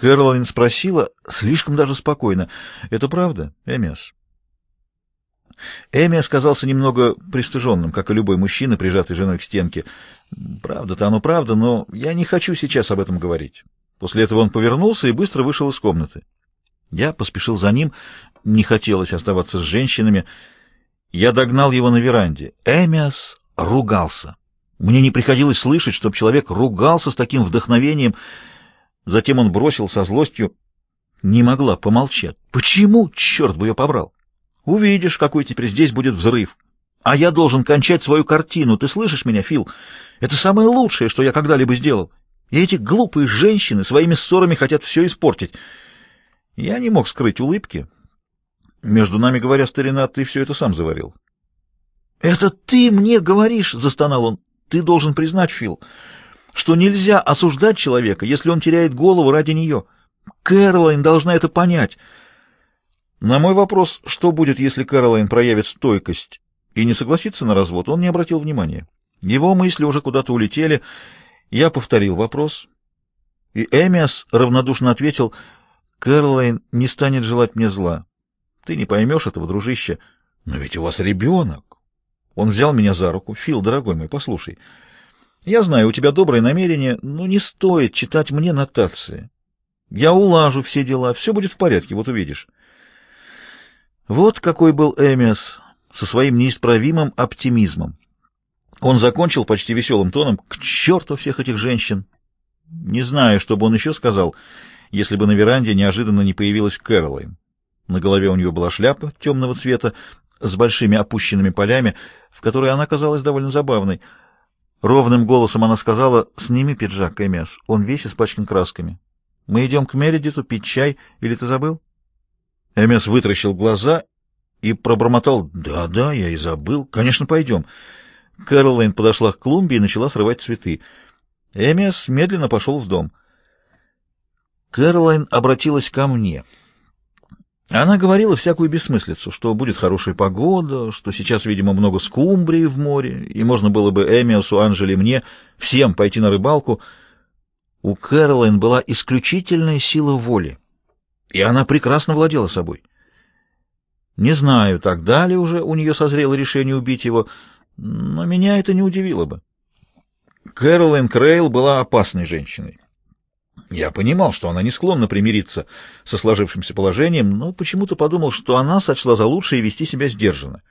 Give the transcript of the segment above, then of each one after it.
Кэролайн спросила, слишком даже спокойно. «Это правда, Эмиас?» Эми оказался немного пристыженным, как и любой мужчина, прижатый женой к стенке. Правда-то оно правда, но я не хочу сейчас об этом говорить. После этого он повернулся и быстро вышел из комнаты. Я поспешил за ним, не хотелось оставаться с женщинами. Я догнал его на веранде. Эмиас ругался. Мне не приходилось слышать, чтобы человек ругался с таким вдохновением. Затем он бросил со злостью. Не могла помолчать. Почему? Черт бы ее побрал! Увидишь, какой теперь здесь будет взрыв. А я должен кончать свою картину. Ты слышишь меня, Фил? Это самое лучшее, что я когда-либо сделал. И эти глупые женщины своими ссорами хотят все испортить. Я не мог скрыть улыбки. Между нами, говоря, старина, ты все это сам заварил. — Это ты мне говоришь, — застонал он. — Ты должен признать, Фил, что нельзя осуждать человека, если он теряет голову ради нее. Кэролайн должна это понять. На мой вопрос, что будет, если Кэролайн проявит стойкость и не согласится на развод, он не обратил внимания. Его мысли уже куда-то улетели. Я повторил вопрос, и Эмиас равнодушно ответил, «Кэролайн не станет желать мне зла. Ты не поймешь этого, дружище. Но ведь у вас ребенок». Он взял меня за руку. «Фил, дорогой мой, послушай. Я знаю, у тебя доброе намерение, но не стоит читать мне нотации. Я улажу все дела, все будет в порядке, вот увидишь». Вот какой был Эмиас со своим неисправимым оптимизмом. Он закончил почти веселым тоном «К черту всех этих женщин!» Не знаю, что бы он еще сказал, если бы на веранде неожиданно не появилась Кэролайн. На голове у нее была шляпа темного цвета с большими опущенными полями, в которой она казалась довольно забавной. Ровным голосом она сказала «Сними пиджак, Эмиас, он весь испачкан красками. Мы идем к Мередиту пить чай, или ты забыл?» Эмес вытращил глаза и пробормотал «Да-да, я и забыл. Конечно, пойдем». Кэролайн подошла к клумбе и начала срывать цветы. Эмес медленно пошел в дом. Кэролайн обратилась ко мне. Она говорила всякую бессмыслицу, что будет хорошая погода, что сейчас, видимо, много скумбрии в море, и можно было бы Эмиосу, Анжеле мне всем пойти на рыбалку. У Кэролайн была исключительная сила воли и она прекрасно владела собой. Не знаю, тогда ли уже у нее созрело решение убить его, но меня это не удивило бы. Кэролайн Крейл была опасной женщиной. Я понимал, что она не склонна примириться со сложившимся положением, но почему-то подумал, что она сочла за лучшее вести себя сдержанно.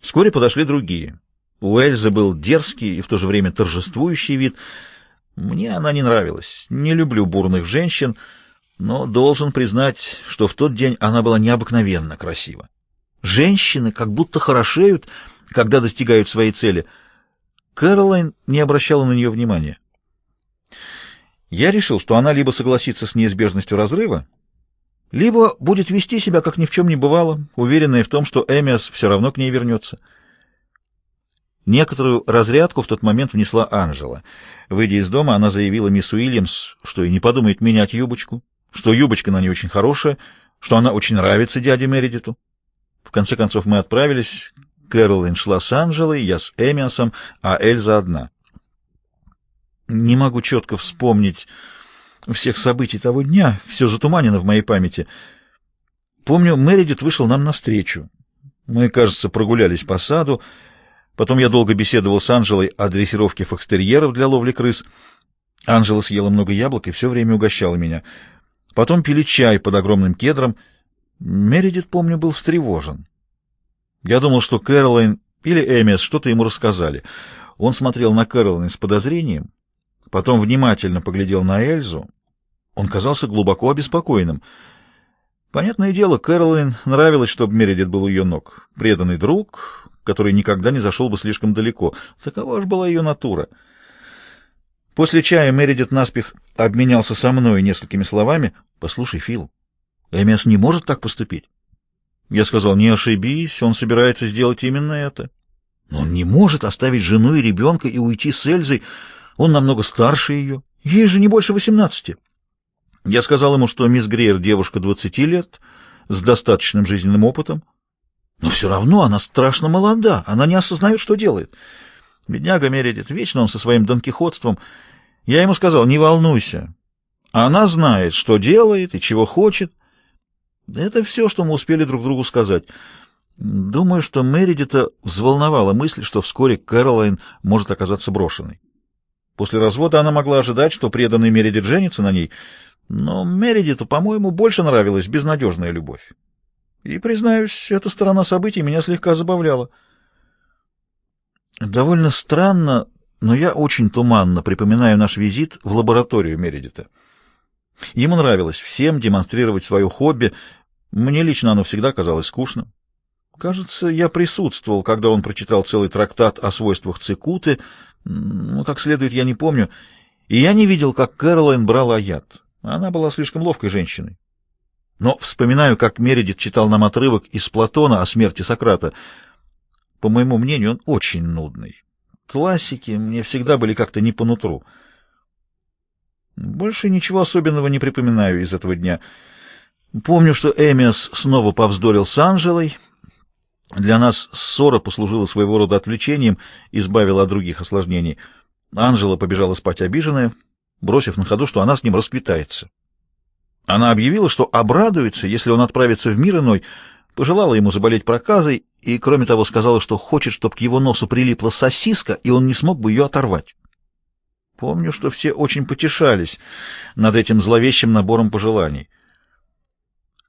Вскоре подошли другие. У Эльзы был дерзкий и в то же время торжествующий вид. Мне она не нравилась. Не люблю бурных женщин — но должен признать, что в тот день она была необыкновенно красива. Женщины как будто хорошеют, когда достигают своей цели. Кэролайн не обращала на нее внимания. Я решил, что она либо согласится с неизбежностью разрыва, либо будет вести себя, как ни в чем не бывало, уверенная в том, что Эмиас все равно к ней вернется. Некоторую разрядку в тот момент внесла Анжела. Выйдя из дома, она заявила мисс Уильямс, что и не подумает менять юбочку, что юбочка на ней очень хорошая, что она очень нравится дяде Мередиту. В конце концов мы отправились. Кэролин шла с Анжелой, я с Эмиасом, а Эльза одна. Не могу четко вспомнить всех событий того дня, все затуманено в моей памяти. Помню, Мередит вышел нам навстречу. Мы, кажется, прогулялись по саду. Потом я долго беседовал с Анжелой о дрессировке фокстерьеров для ловли крыс. Анжела съела много яблок и все время угощала меня — Потом пили чай под огромным кедром. Мередит, помню, был встревожен. Я думал, что Кэролайн или Эмис что-то ему рассказали. Он смотрел на Кэролайн с подозрением, потом внимательно поглядел на Эльзу. Он казался глубоко обеспокоенным. Понятное дело, Кэролайн нравилось, чтобы Мередит был у ее ног. Преданный друг, который никогда не зашел бы слишком далеко. Такова уж была ее натура — После чая Мередит наспех обменялся со мной несколькими словами. «Послушай, Фил, Эмиас не может так поступить». Я сказал, не ошибись, он собирается сделать именно это. Но он не может оставить жену и ребенка и уйти с Эльзой. Он намного старше ее. Ей же не больше восемнадцати. Я сказал ему, что мисс Грейер девушка двадцати лет, с достаточным жизненным опытом. Но все равно она страшно молода, она не осознает, что делает. Бедняга Мередит, вечно он со своим донкихотством. Я ему сказал, не волнуйся. Она знает, что делает и чего хочет. Это все, что мы успели друг другу сказать. Думаю, что Мередита взволновала мысль, что вскоре Кэролайн может оказаться брошенной. После развода она могла ожидать, что преданный Мередит женится на ней, но Мередиту, по-моему, больше нравилась безнадежная любовь. И, признаюсь, эта сторона событий меня слегка забавляла. Довольно странно, но я очень туманно припоминаю наш визит в лабораторию Мередита. Ему нравилось всем демонстрировать свое хобби. Мне лично оно всегда казалось скучным. Кажется, я присутствовал, когда он прочитал целый трактат о свойствах цикуты, ну, как следует, я не помню, и я не видел, как Кэролайн брала яд. Она была слишком ловкой женщиной. Но вспоминаю, как Мередит читал нам отрывок из Платона о смерти Сократа. По моему мнению, он очень нудный. Классики мне всегда были как-то не по нутру. Больше ничего особенного не припоминаю из этого дня. Помню, что Эмиас снова повздорил с Анжелой. Для нас ссора послужила своего рода отвлечением, избавила от других осложнений. Анжела побежала спать обиженная, бросив на ходу, что она с ним расквитается. Она объявила, что обрадуется, если он отправится в мир иной, пожелала ему заболеть проказой и, кроме того, сказала, что хочет, чтобы к его носу прилипла сосиска, и он не смог бы ее оторвать. Помню, что все очень потешались над этим зловещим набором пожеланий.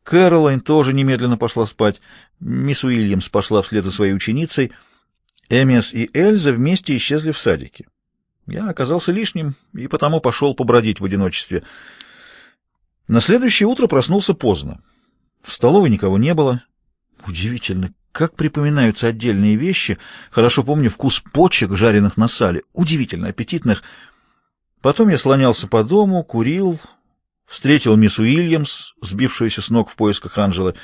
Кэролайн тоже немедленно пошла спать. Мисс Уильямс пошла вслед за своей ученицей. Эмиас и Эльза вместе исчезли в садике. Я оказался лишним и потому пошел побродить в одиночестве. На следующее утро проснулся поздно. В столовой никого не было. Удивительно, как припоминаются отдельные вещи. Хорошо помню вкус почек, жареных на сале. Удивительно аппетитных. Потом я слонялся по дому, курил, встретил мисс Уильямс, сбившуюся с ног в поисках Анжелы.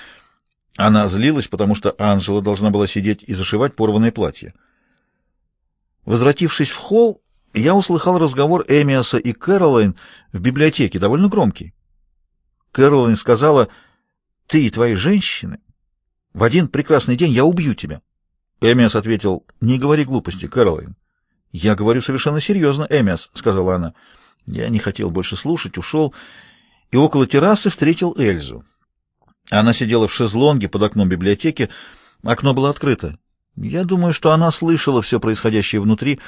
Она злилась, потому что Анжела должна была сидеть и зашивать порванное платье. Возвратившись в холл, я услыхал разговор Эмиаса и Кэролайн в библиотеке, довольно громкий. Кэролайн сказала, «Ты и твои женщины, в один прекрасный день я убью тебя». Эмиас ответил, «Не говори глупости, Кэролайн. «Я говорю совершенно серьезно, Эмиас», — сказала она. Я не хотел больше слушать, ушел, и около террасы встретил Эльзу. Она сидела в шезлонге под окном библиотеки, окно было открыто. Я думаю, что она слышала все происходящее внутри.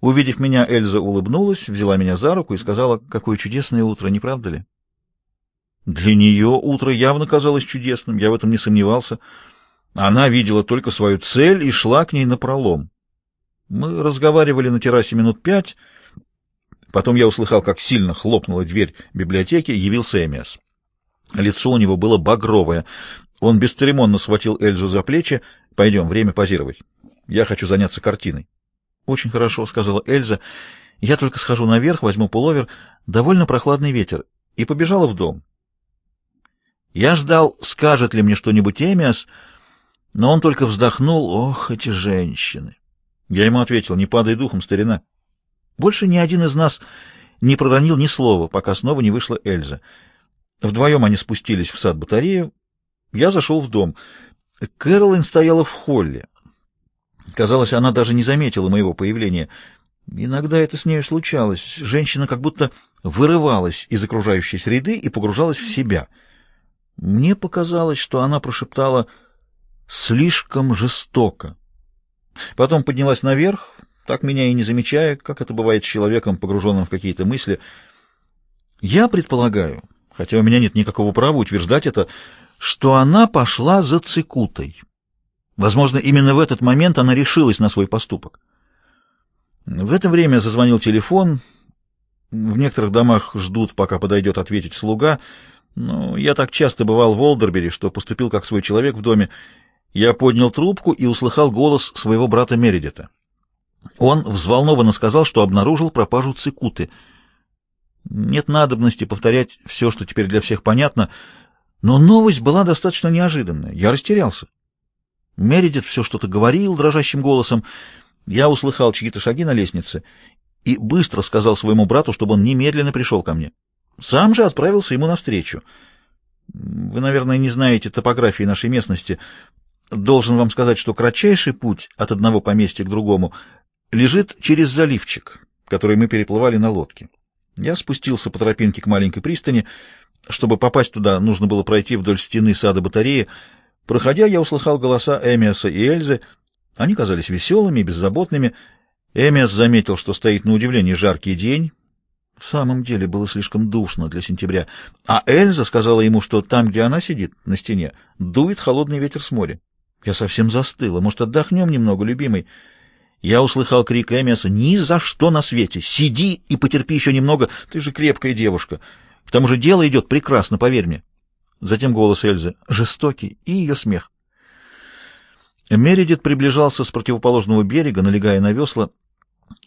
Увидев меня, Эльза улыбнулась, взяла меня за руку и сказала, какое чудесное утро, не правда ли? Для нее утро явно казалось чудесным, я в этом не сомневался. Она видела только свою цель и шла к ней напролом. Мы разговаривали на террасе минут пять. Потом я услыхал, как сильно хлопнула дверь библиотеки, явился Эмиас. Лицо у него было багровое. Он бесцеремонно схватил Эльзу за плечи. «Пойдем, время позировать. Я хочу заняться картиной». «Очень хорошо», — сказала Эльза. «Я только схожу наверх, возьму пуловер. Довольно прохладный ветер». И побежала в дом. Я ждал, скажет ли мне что-нибудь Эмиас, но он только вздохнул. «Ох, эти женщины!» Я ему ответил, не падай духом, старина. Больше ни один из нас не проронил ни слова, пока снова не вышла Эльза. Вдвоем они спустились в сад-батарею. Я зашел в дом. Кэролин стояла в холле. Казалось, она даже не заметила моего появления. Иногда это с нею случалось. Женщина как будто вырывалась из окружающей среды и погружалась в себя. Мне показалось, что она прошептала «слишком жестоко». Потом поднялась наверх, так меня и не замечая, как это бывает с человеком, погруженным в какие-то мысли. Я предполагаю, хотя у меня нет никакого права утверждать это, что она пошла за цикутой. Возможно, именно в этот момент она решилась на свой поступок. В это время зазвонил телефон. В некоторых домах ждут, пока подойдет ответить слуга. Но я так часто бывал в Олдербери, что поступил как свой человек в доме, я поднял трубку и услыхал голос своего брата Мередита. Он взволнованно сказал, что обнаружил пропажу цикуты. Нет надобности повторять все, что теперь для всех понятно, но новость была достаточно неожиданная. Я растерялся. Мередит все что-то говорил дрожащим голосом. Я услыхал чьи-то шаги на лестнице и быстро сказал своему брату, чтобы он немедленно пришел ко мне. Сам же отправился ему навстречу. Вы, наверное, не знаете топографии нашей местности — Должен вам сказать, что кратчайший путь от одного поместья к другому лежит через заливчик, который мы переплывали на лодке. Я спустился по тропинке к маленькой пристани. Чтобы попасть туда, нужно было пройти вдоль стены сада батареи. Проходя, я услыхал голоса Эмиаса и Эльзы. Они казались веселыми и беззаботными. Эмиас заметил, что стоит на удивление жаркий день. В самом деле было слишком душно для сентября. А Эльза сказала ему, что там, где она сидит, на стене, дует холодный ветер с моря. Я совсем застыла. Может, отдохнем немного, любимый? Я услыхал крик Эмиаса. «Ни за что на свете! Сиди и потерпи еще немного! Ты же крепкая девушка! К тому же дело идет прекрасно, поверь мне!» Затем голос Эльзы, жестокий, и ее смех. Мередит приближался с противоположного берега, налегая на весла.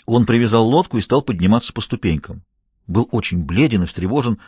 Он привязал лодку и стал подниматься по ступенькам. Был очень бледен и встревожен.